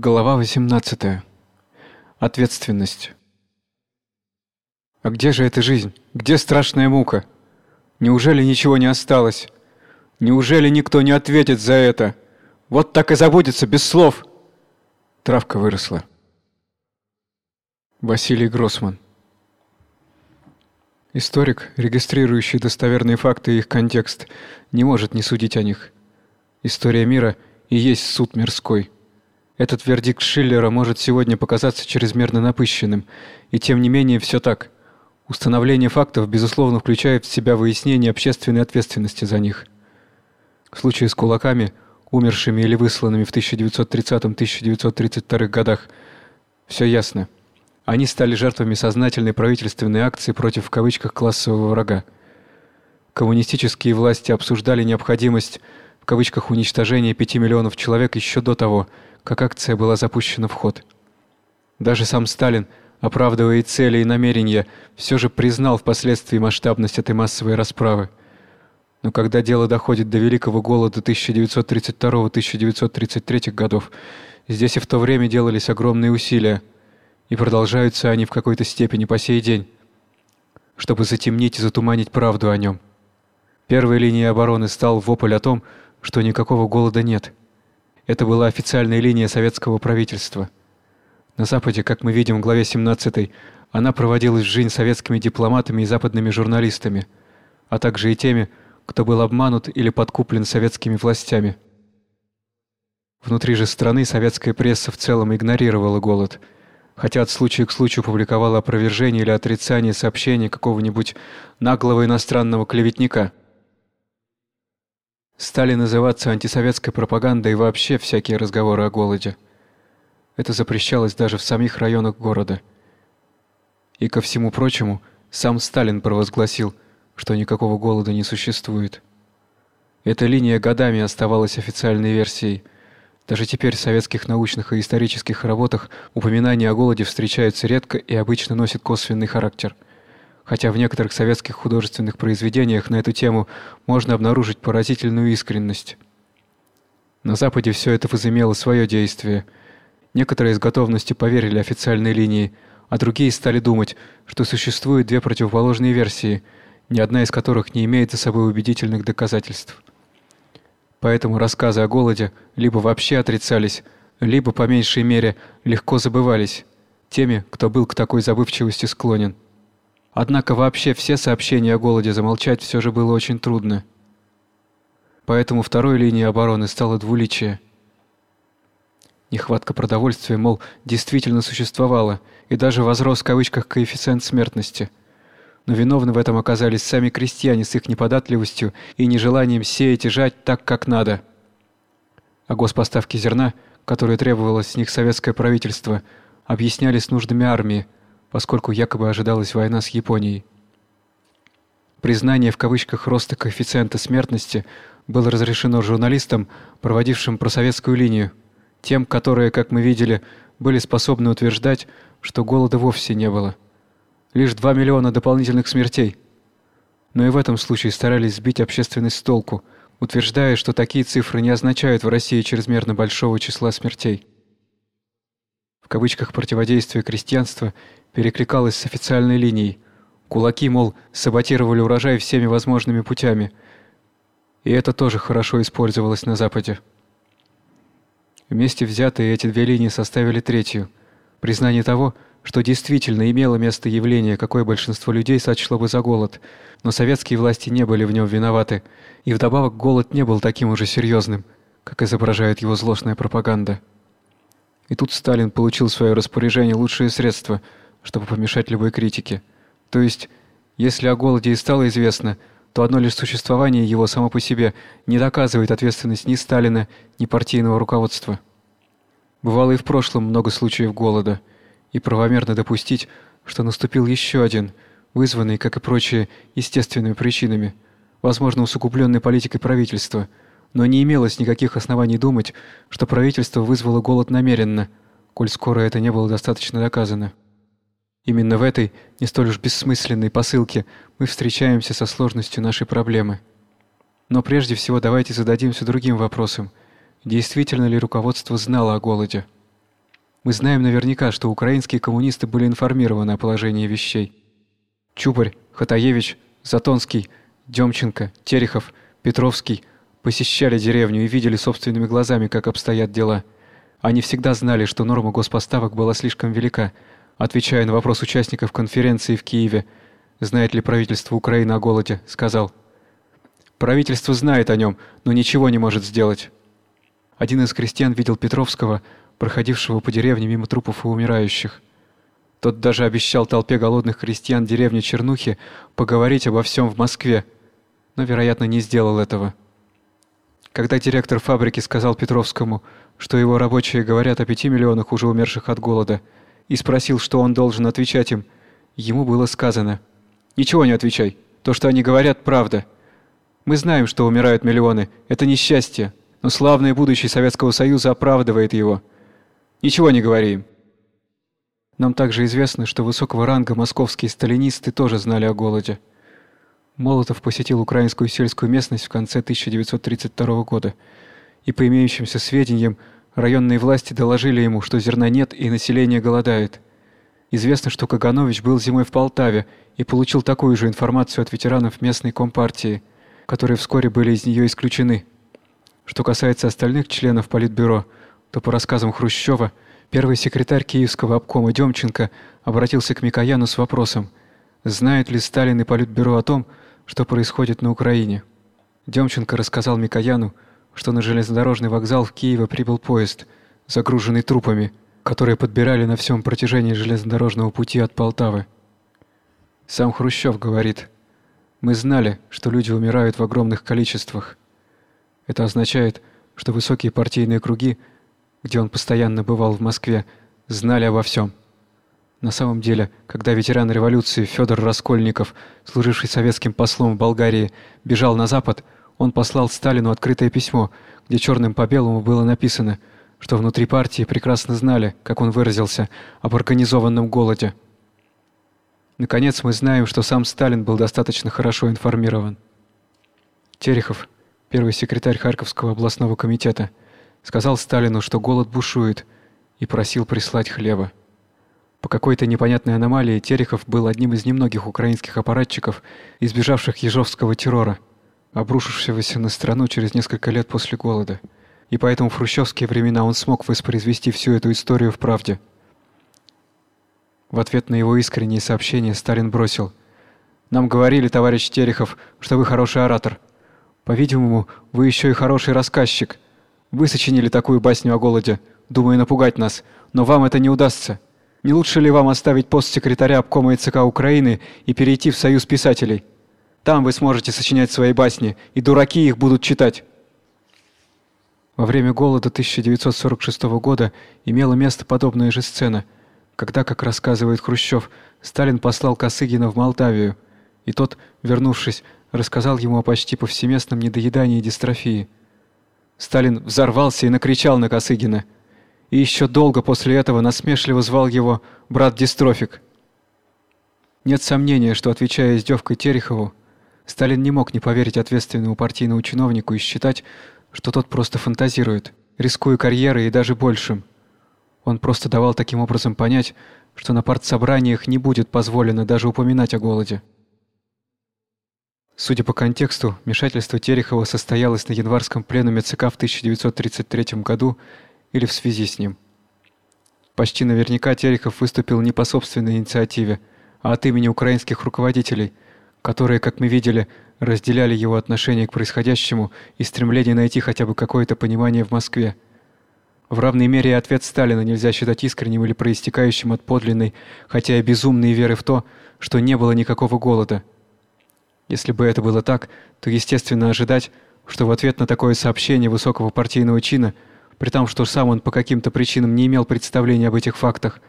Глава 18. Ответственность. А где же эта жизнь? Где страшная мука? Неужели ничего не осталось? Неужели никто не ответит за это? Вот так и забудется без слов. Травка выросла. Василий Гроссман. Историк, регистрирующий достоверные факты и их контекст, не может не судить о них. История мира и есть суд мирской. Этот вердикт Шиллера может сегодня показаться чрезмерно напыщенным, и тем не менее все так. Установление фактов безусловно включает в себя выяснение общественной ответственности за них. В случае с кулаками, умершими или высланными в 1930-1932 годах, все ясно. Они стали жертвами сознательной правительственной акции против в кавычках классового врага. Коммунистические власти обсуждали необходимость в кавычках уничтожения 5 миллионов человек еще до того, как акция была запущена в ход. Даже сам Сталин, оправдывая цели и намерения, все же признал впоследствии масштабность этой массовой расправы. Но когда дело доходит до великого голода 1932-1933 годов, здесь и в то время делались огромные усилия, и продолжаются они в какой-то степени по сей день, чтобы затемнить и затуманить правду о нем. Первой линией обороны стал вопль о том, что никакого голода нет – это была официальная линия советского правительства. На Западе, как мы видим в главе 17, она проводилась в жизнь советскими дипломатами и западными журналистами, а также и теми, кто был обманут или подкуплен советскими властями. Внутри же страны советская пресса в целом игнорировала голод, хотя от случая к случаю публиковала опровержение или отрицание сообщений какого-нибудь наглого иностранного клеветника – стали называться антисоветской пропагандой и вообще всякие разговоры о голоде. Это запрещалось даже в самих районах города. И ко всему прочему, сам Сталин провозгласил, что никакого голода не существует. Эта линия годами оставалась официальной версией. Даже теперь в советских научных и исторических работах упоминания о голоде встречаются редко и обычно носят косвенный характер – хотя в некоторых советских художественных произведениях на эту тему можно обнаружить поразительную искренность. На Западе все это возымело свое действие. Некоторые с готовностью поверили официальной линии, а другие стали думать, что существуют две противоположные версии, ни одна из которых не имеет за собой убедительных доказательств. Поэтому рассказы о голоде либо вообще отрицались, либо по меньшей мере легко забывались теми, кто был к такой забывчивости склонен. Однако вообще все сообщения о голоде замолчать все же было очень трудно. Поэтому второй линией обороны стало двуличие. Нехватка продовольствия, мол, действительно существовала, и даже возрос в кавычках коэффициент смертности. Но виновны в этом оказались сами крестьяне с их неподатливостью и нежеланием сеять и жать так, как надо. А госпоставки зерна, которые требовало с них советское правительство, объяснялись нуждами армии – поскольку якобы ожидалась война с Японией. Признание в кавычках роста коэффициента смертности было разрешено журналистам, проводившим просоветскую линию, тем, которые, как мы видели, были способны утверждать, что голода вовсе не было. Лишь 2 миллиона дополнительных смертей. Но и в этом случае старались сбить общественность с толку, утверждая, что такие цифры не означают в России чрезмерно большого числа смертей. В кавычках противодействие крестьянства перекликалось с официальной линией. Кулаки, мол, саботировали урожай всеми возможными путями. И это тоже хорошо использовалось на Западе. Вместе взятые эти две линии составили третью признание того, что действительно имело место явление, какое большинство людей сочло бы за голод, но советские власти не были в нем виноваты, и вдобавок голод не был таким уже серьезным, как изображает его злостная пропаганда. И тут Сталин получил в свое распоряжение лучшие средства – чтобы помешать любой критике. То есть, если о голоде и стало известно, то одно лишь существование его само по себе не доказывает ответственность ни Сталина, ни партийного руководства. Бывало и в прошлом много случаев голода, и правомерно допустить, что наступил еще один, вызванный, как и прочие, естественными причинами, возможно, усугубленной политикой правительства, но не имелось никаких оснований думать, что правительство вызвало голод намеренно, коль скоро это не было достаточно доказано. Именно в этой, не столь уж бессмысленной посылке мы встречаемся со сложностью нашей проблемы. Но прежде всего давайте зададимся другим вопросом. Действительно ли руководство знало о голоде? Мы знаем наверняка, что украинские коммунисты были информированы о положении вещей. Чубарь, Хатаевич, Затонский, Демченко, Терехов, Петровский посещали деревню и видели собственными глазами, как обстоят дела. Они всегда знали, что норма госпоставок была слишком велика. Отвечая на вопрос участников конференции в Киеве, знает ли правительство Украины о голоде, сказал: Правительство знает о нем, но ничего не может сделать. Один из крестьян видел Петровского, проходившего по деревне мимо трупов и умирающих. Тот даже обещал толпе голодных крестьян деревни Чернухи поговорить обо всем в Москве, но, вероятно, не сделал этого. Когда директор фабрики сказал Петровскому, что его рабочие говорят о пяти миллионах уже умерших от голода, и спросил, что он должен отвечать им, ему было сказано: "Ничего не отвечай. То, что они говорят, правда. Мы знаем, что умирают миллионы. Это несчастье, но славное будущее Советского Союза оправдывает его. Ничего не говори им". Нам также известно, что высокого ранга московские сталинисты тоже знали о голоде. Молотов посетил украинскую сельскую местность в конце 1932 года, и по имеющимся сведениям, районные власти доложили ему, что зерна нет и население голодает. Известно, что Каганович был зимой в Полтаве и получил такую же информацию от ветеранов местной компартии, которые вскоре были из нее исключены. Что касается остальных членов политбюро, то по рассказам Хрущева, первый секретарь Киевского обкома Демченко обратился к Микояну с вопросом: знает ли Сталин и политбюро о том, что происходит на Украине. Демченко рассказал Микояну, что на железнодорожный вокзал в Киеве прибыл поезд, загруженный трупами, которые подбирали на всем протяжении железнодорожного пути от Полтавы. Сам Хрущев говорит: "Мы знали, что люди умирают в огромных количествах. Это означает, что высокие партийные круги, где он постоянно бывал в Москве, знали обо всем. На самом деле, когда ветеран революции Федор Раскольников, служивший советским послом в Болгарии, бежал на запад, он послал Сталину открытое письмо, где черным по белому было написано, что внутри партии прекрасно знали, как он выразился, об организованном голоде. Наконец мы знаем, что сам Сталин был достаточно хорошо информирован. Терехов, первый секретарь Харьковского областного комитета, сказал Сталину, что голод бушует, и просил прислать хлеба. По какой-то непонятной аномалии Терехов был одним из немногих украинских аппаратчиков, избежавших ежовского террора, обрушившегося на страну через несколько лет после голода. И поэтому в хрущевские времена он смог воспроизвести всю эту историю в правде. В ответ на его искреннее сообщение Сталин бросил: "Нам говорили, товарищ Терехов, что вы хороший оратор. По-видимому, вы еще и хороший рассказчик. Вы сочинили такую басню о голоде, думая напугать нас, но вам это не удастся. Не лучше ли вам оставить пост секретаря обкома ЦК Украины и перейти в Союз писателей? Там вы сможете сочинять свои басни, и дураки их будут читать. Во время голода 1946 года имела место подобная же сцена, когда, как рассказывает Хрущев, Сталин послал Косыгина в Молдавию, и тот, вернувшись, рассказал ему о почти повсеместном недоедании и дистрофии. Сталин взорвался и накричал на Косыгина – и еще долго после этого насмешливо звал его брат Дистрофик. Нет сомнения, что отвечая издевкой Терехову, Сталин не мог не поверить ответственному партийному чиновнику и считать, что тот просто фантазирует, рискуя карьерой и даже большим. Он просто давал таким образом понять, что на партсобраниях не будет позволено даже упоминать о голоде. Судя по контексту, вмешательство Терехова состоялось на январском пленуме ЦК в 1933 году или в связи с ним. Почти наверняка Терехов выступил не по собственной инициативе, а от имени украинских руководителей, которые, как мы видели, разделяли его отношение к происходящему и стремление найти хотя бы какое-то понимание в Москве. В равной мере и ответ Сталина нельзя считать искренним или проистекающим от подлинной, хотя и безумной веры в то, что не было никакого голода. Если бы это было так, то естественно ожидать, что в ответ на такое сообщение высокого партийного чина – при том, что сам он по каким-то причинам не имел представления об этих фактах,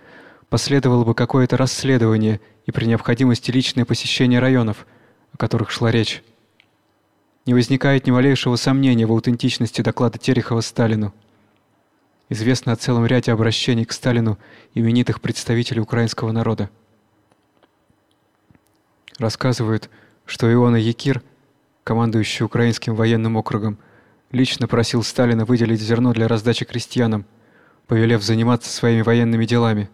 последовало бы какое-то расследование и при необходимости личное посещение районов, о которых шла речь. Не возникает ни малейшего сомнения в аутентичности доклада Терехова Сталину. Известно о целом ряде обращений к Сталину именитых представителей украинского народа. Рассказывают, что Иона Якир, командующий украинским военным округом, лично просил Сталина выделить зерно для раздачи крестьянам, повелев заниматься своими военными делами.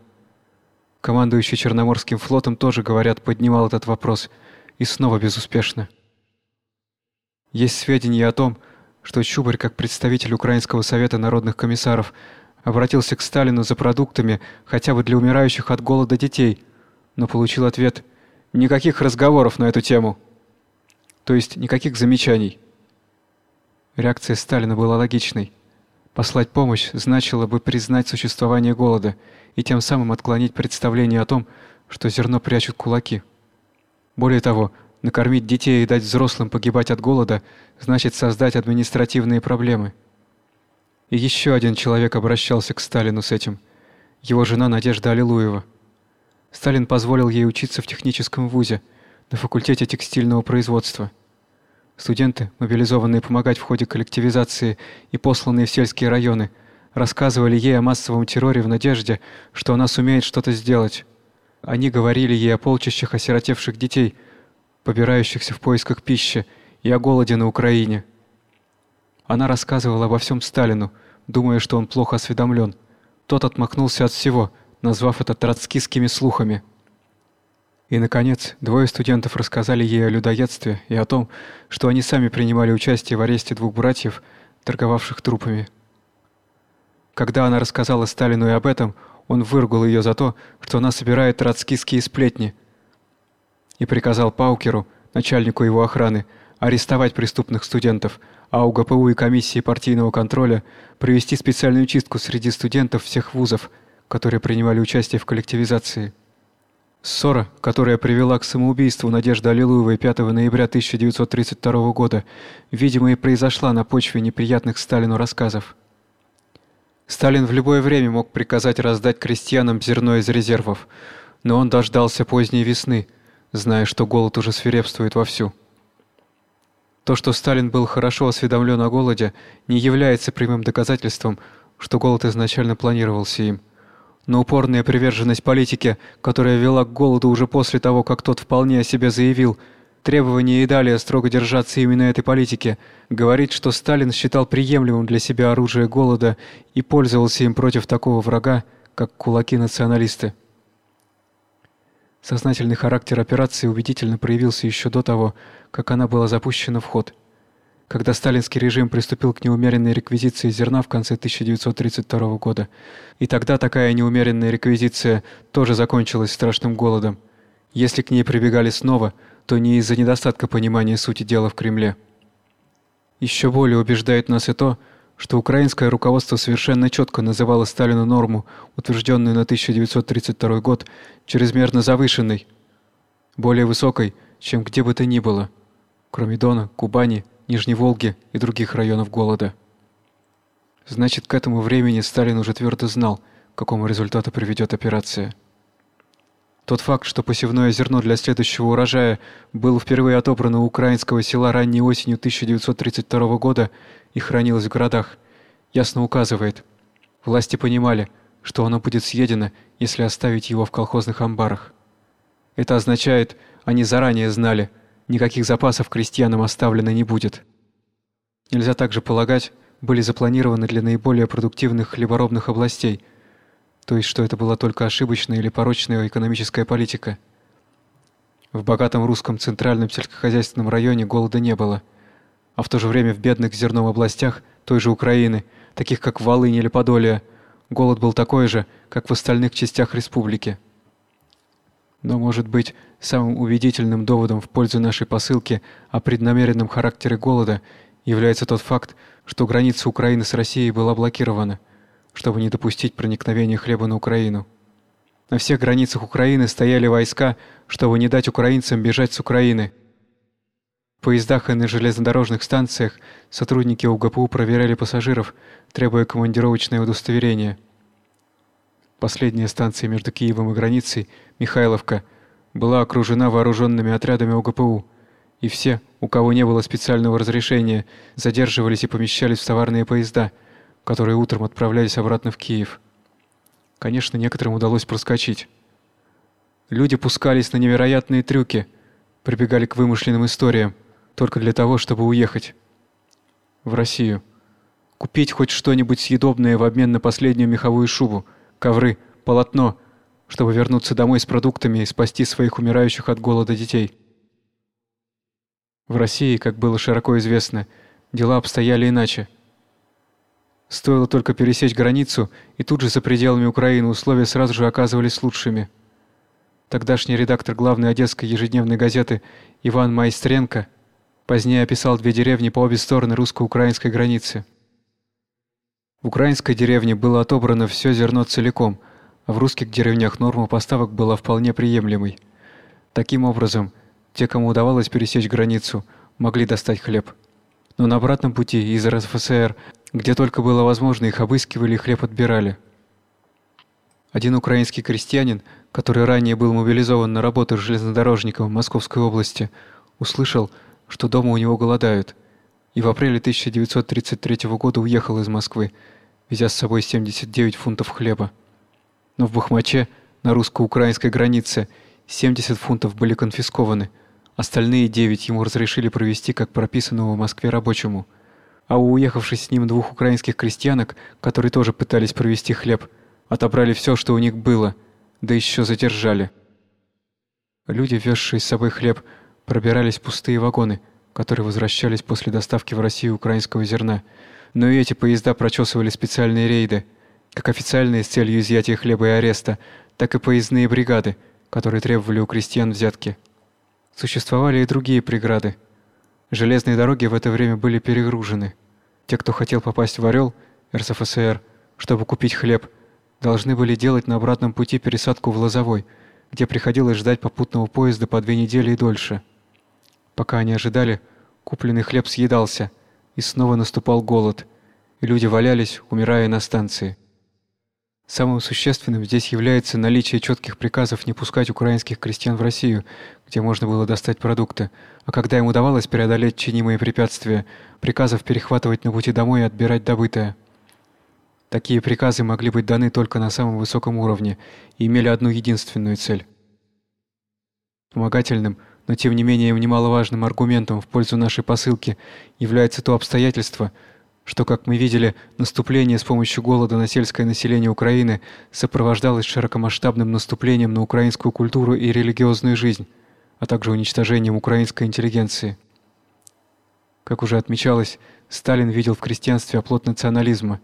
Командующий Черноморским флотом тоже, говорят, поднимал этот вопрос, и снова безуспешно. Есть сведения о том, что Чубарь, как представитель Украинского совета народных комиссаров, обратился к Сталину за продуктами хотя бы для умирающих от голода детей, но получил ответ: никаких разговоров на эту тему. То есть никаких замечаний. Реакция Сталина была логичной. Послать помощь значило бы признать существование голода и тем самым отклонить представление о том, что зерно прячут кулаки. Более того, накормить детей и дать взрослым погибать от голода значит создать административные проблемы. И еще один человек обращался к Сталину с этим. Его жена Надежда Аллилуева. Сталин позволил ей учиться в техническом вузе на факультете текстильного производства. Студенты, мобилизованные помогать в ходе коллективизации и посланные в сельские районы, рассказывали ей о массовом терроре в надежде, что она сумеет что-то сделать. Они говорили ей о полчищах осиротевших детей, побирающихся в поисках пищи, и о голоде на Украине. Она рассказывала обо всем Сталину, думая, что он плохо осведомлен. Тот отмахнулся от всего, назвав это троцкистскими слухами. И наконец, двое студентов рассказали ей о людоедстве и о том, что они сами принимали участие в аресте двух братьев, торговавших трупами. Когда она рассказала Сталину и об этом, он выругал ее за то, что она собирает троцкистские сплетни, и приказал Паукеру, начальнику его охраны, арестовать преступных студентов, а у ГПУ и комиссии партийного контроля провести специальную чистку среди студентов всех вузов, которые принимали участие в коллективизации. Ссора, которая привела к самоубийству Надежды Аллилуевой 5 ноября 1932 года, видимо, и произошла на почве неприятных Сталину рассказов. Сталин в любое время мог приказать раздать крестьянам зерно из резервов, но он дождался поздней весны, зная, что голод уже свирепствует вовсю. То, что Сталин был хорошо осведомлен о голоде, не является прямым доказательством, что голод изначально планировался им но упорная приверженность политике, которая вела к голоду уже после того, как тот вполне о себе заявил, требование и далее строго держаться именно этой политики, говорит, что Сталин считал приемлемым для себя оружие голода и пользовался им против такого врага, как кулаки-националисты. Сознательный характер операции убедительно проявился еще до того, как она была запущена в ход когда сталинский режим приступил к неумеренной реквизиции зерна в конце 1932 года. И тогда такая неумеренная реквизиция тоже закончилась страшным голодом. Если к ней прибегали снова, то не из-за недостатка понимания сути дела в Кремле. Еще более убеждает нас и то, что украинское руководство совершенно четко называло Сталину норму, утвержденную на 1932 год, чрезмерно завышенной, более высокой, чем где бы то ни было, кроме Дона, Кубани Нижней Волги и других районов голода. Значит, к этому времени Сталин уже твердо знал, к какому результату приведет операция. Тот факт, что посевное зерно для следующего урожая было впервые отобрано у украинского села ранней осенью 1932 года и хранилось в городах, ясно указывает, власти понимали, что оно будет съедено, если оставить его в колхозных амбарах. Это означает, они заранее знали, никаких запасов крестьянам оставлено не будет. Нельзя также полагать, были запланированы для наиболее продуктивных хлеборобных областей, то есть что это была только ошибочная или порочная экономическая политика. В богатом русском центральном сельскохозяйственном районе голода не было, а в то же время в бедных зерном областях той же Украины, таких как Волынь или Подолье, голод был такой же, как в остальных частях республики. Но, может быть, самым убедительным доводом в пользу нашей посылки о преднамеренном характере голода является тот факт, что граница Украины с Россией была блокирована, чтобы не допустить проникновения хлеба на Украину. На всех границах Украины стояли войска, чтобы не дать украинцам бежать с Украины. В поездах и на железнодорожных станциях сотрудники УГПУ проверяли пассажиров, требуя командировочное удостоверение. Последняя станция между Киевом и границей, Михайловка, была окружена вооруженными отрядами ОГПУ, и все, у кого не было специального разрешения, задерживались и помещались в товарные поезда, которые утром отправлялись обратно в Киев. Конечно, некоторым удалось проскочить. Люди пускались на невероятные трюки, прибегали к вымышленным историям только для того, чтобы уехать в Россию, Купить хоть что-нибудь съедобное в обмен на последнюю меховую шубу, ковры, полотно, чтобы вернуться домой с продуктами и спасти своих умирающих от голода детей. В России, как было широко известно, дела обстояли иначе. Стоило только пересечь границу, и тут же за пределами Украины условия сразу же оказывались лучшими. Тогдашний редактор главной одесской ежедневной газеты Иван Майстренко позднее описал две деревни по обе стороны русско-украинской границы. В украинской деревне было отобрано все зерно целиком, в русских деревнях норма поставок была вполне приемлемой. Таким образом, те, кому удавалось пересечь границу, могли достать хлеб. Но на обратном пути из РСФСР, где только было возможно, их обыскивали и хлеб отбирали. Один украинский крестьянин, который ранее был мобилизован на работу железнодорожником в Московской области, услышал, что дома у него голодают, и в апреле 1933 года уехал из Москвы, везя с собой 79 фунтов хлеба. Но в Бахмаче, на русско-украинской границе, 70 фунтов были конфискованы – Остальные девять ему разрешили провести как прописанному в Москве рабочему. А у уехавших с ним двух украинских крестьянок, которые тоже пытались провести хлеб, отобрали все, что у них было, да еще задержали. Люди, везшие с собой хлеб, пробирались в пустые вагоны, которые возвращались после доставки в Россию украинского зерна. Но и эти поезда прочесывали специальные рейды, как официальные с целью изъятия хлеба и ареста, так и поездные бригады, которые требовали у крестьян взятки. Существовали и другие преграды. Железные дороги в это время были перегружены. Те, кто хотел попасть в Орел, РСФСР, чтобы купить хлеб, должны были делать на обратном пути пересадку в Лозовой, где приходилось ждать попутного поезда по две недели и дольше. Пока они ожидали, купленный хлеб съедался, и снова наступал голод, и люди валялись, умирая на станции. Самым существенным здесь является наличие четких приказов не пускать украинских крестьян в Россию, где можно было достать продукты, а когда им удавалось преодолеть чинимые препятствия, приказов перехватывать на пути домой и отбирать добытое. Такие приказы могли быть даны только на самом высоком уровне и имели одну единственную цель. Помогательным, но тем не менее немаловажным аргументом в пользу нашей посылки является то обстоятельство, что, как мы видели, наступление с помощью голода на сельское население Украины сопровождалось широкомасштабным наступлением на украинскую культуру и религиозную жизнь, а также уничтожением украинской интеллигенции. Как уже отмечалось, Сталин видел в крестьянстве оплот национализма,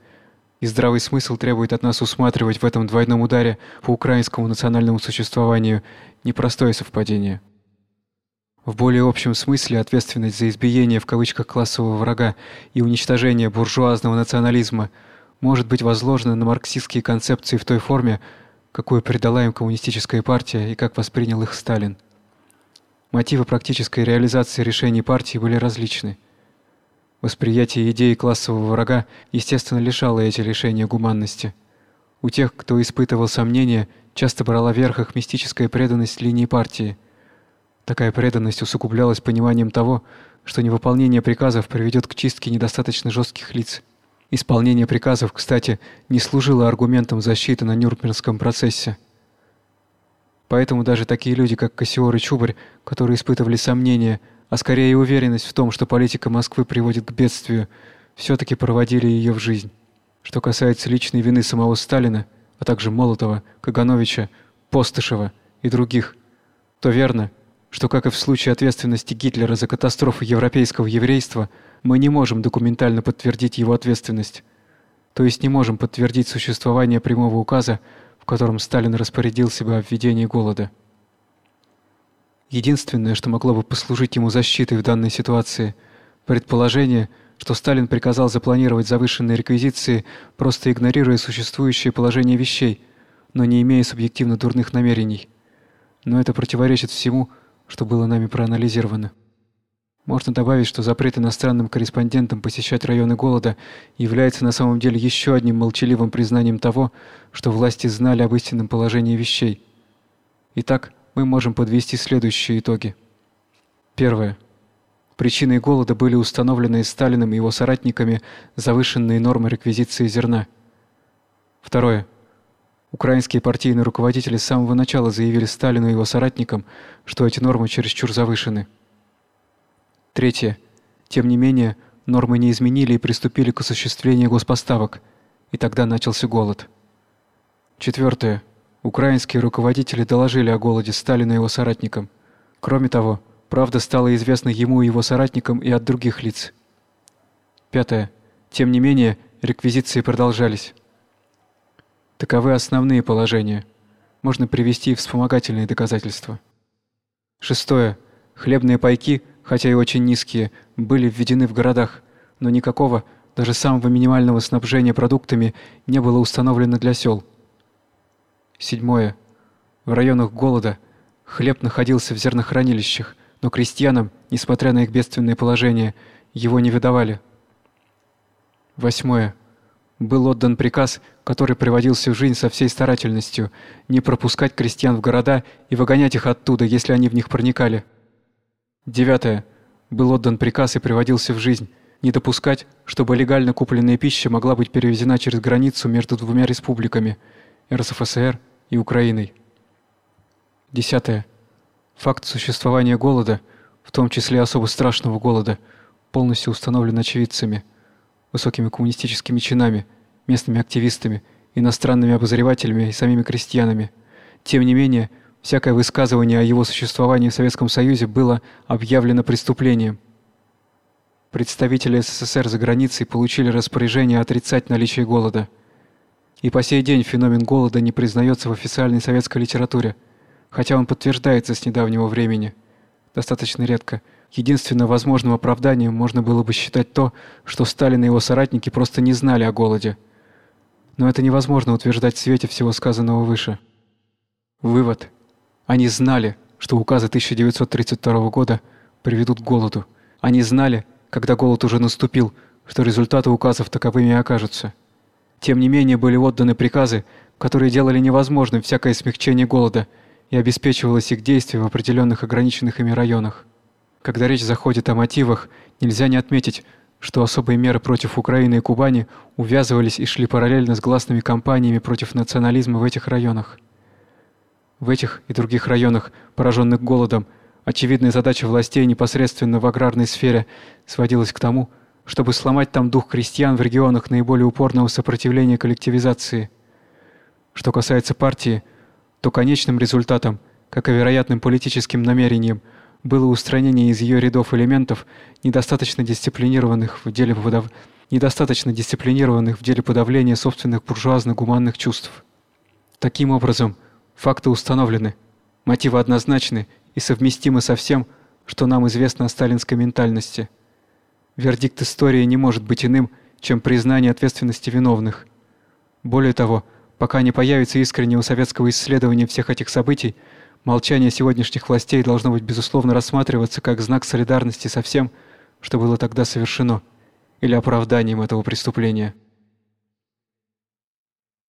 и здравый смысл требует от нас усматривать в этом двойном ударе по украинскому национальному существованию непростое совпадение. В более общем смысле ответственность за избиение в кавычках классового врага и уничтожение буржуазного национализма может быть возложена на марксистские концепции в той форме, какую передала им коммунистическая партия и как воспринял их Сталин. Мотивы практической реализации решений партии были различны. Восприятие идеи классового врага, естественно, лишало эти решения гуманности. У тех, кто испытывал сомнения, часто брала верх их мистическая преданность линии партии – Такая преданность усугублялась пониманием того, что невыполнение приказов приведет к чистке недостаточно жестких лиц. Исполнение приказов, кстати, не служило аргументом защиты на Нюрнбергском процессе. Поэтому даже такие люди, как Кассиор и Чубарь, которые испытывали сомнения, а скорее уверенность в том, что политика Москвы приводит к бедствию, все таки проводили ее в жизнь. Что касается личной вины самого Сталина, а также Молотова, Кагановича, Постышева и других, то верно, что, как и в случае ответственности Гитлера за катастрофу европейского еврейства, мы не можем документально подтвердить его ответственность. То есть не можем подтвердить существование прямого указа, в котором Сталин распорядился бы о введении голода. Единственное, что могло бы послужить ему защитой в данной ситуации, предположение, что Сталин приказал запланировать завышенные реквизиции, просто игнорируя существующее положение вещей, но не имея субъективно дурных намерений. Но это противоречит всему, что было нами проанализировано. Можно добавить, что запрет иностранным корреспондентам посещать районы голода является на самом деле еще одним молчаливым признанием того, что власти знали об истинном положении вещей. Итак, мы можем подвести следующие итоги. Первое. Причиной голода были установленные Сталиным и его соратниками завышенные нормы реквизиции зерна. Второе. Украинские партийные руководители с самого начала заявили Сталину и его соратникам, что эти нормы чересчур завышены. Третье. Тем не менее, нормы не изменили и приступили к осуществлению госпоставок, и тогда начался голод. Четвертое. Украинские руководители доложили о голоде Сталину и его соратникам. Кроме того, правда стала известна ему и его соратникам и от других лиц. Пятое. Тем не менее, реквизиции продолжались. Таковы основные положения. Можно привести и вспомогательные доказательства. Шестое. Хлебные пайки, хотя и очень низкие, были введены в городах, но никакого, даже самого минимального снабжения продуктами не было установлено для сел. Седьмое. В районах голода хлеб находился в зернохранилищах, но крестьянам, несмотря на их бедственное положение, его не выдавали. Восьмое. Был отдан приказ, который приводился в жизнь со всей старательностью, не пропускать крестьян в города и выгонять их оттуда, если они в них проникали. Девятое. Был отдан приказ и приводился в жизнь не допускать, чтобы легально купленная пища могла быть перевезена через границу между двумя республиками РСФСР и Украиной. Десятое. Факт существования голода, в том числе особо страшного голода, полностью установлен очевидцами, высокими коммунистическими чинами, местными активистами, иностранными обозревателями и самими крестьянами. Тем не менее, всякое высказывание о его существовании в Советском Союзе было объявлено преступлением. Представители СССР за границей получили распоряжение отрицать наличие голода. И по сей день феномен голода не признается в официальной советской литературе – хотя он подтверждается с недавнего времени. Достаточно редко. Единственным возможным оправданием можно было бы считать то, что Сталин и его соратники просто не знали о голоде. Но это невозможно утверждать в свете всего сказанного выше. Вывод. Они знали, что указы 1932 года приведут к голоду. Они знали, когда голод уже наступил, что результаты указов таковыми и окажутся. Тем не менее были отданы приказы, которые делали невозможным всякое смягчение голода – и обеспечивалось их действие в определенных ограниченных ими районах. Когда речь заходит о мотивах, нельзя не отметить, что особые меры против Украины и Кубани увязывались и шли параллельно с гласными кампаниями против национализма в этих районах. В этих и других районах, пораженных голодом, очевидная задача властей непосредственно в аграрной сфере сводилась к тому, чтобы сломать там дух крестьян в регионах наиболее упорного сопротивления коллективизации. Что касается партии, то конечным результатом, как и вероятным политическим намерением, было устранение из ее рядов элементов, недостаточно дисциплинированных в деле подав... недостаточно дисциплинированных в деле подавления собственных буржуазно-гуманных чувств. Таким образом, факты установлены, мотивы однозначны и совместимы со всем, что нам известно о сталинской ментальности. Вердикт истории не может быть иным, чем признание ответственности виновных. Более того, Пока не появится искреннего советского исследования всех этих событий, молчание сегодняшних властей должно быть безусловно рассматриваться как знак солидарности со всем, что было тогда совершено, или оправданием этого преступления.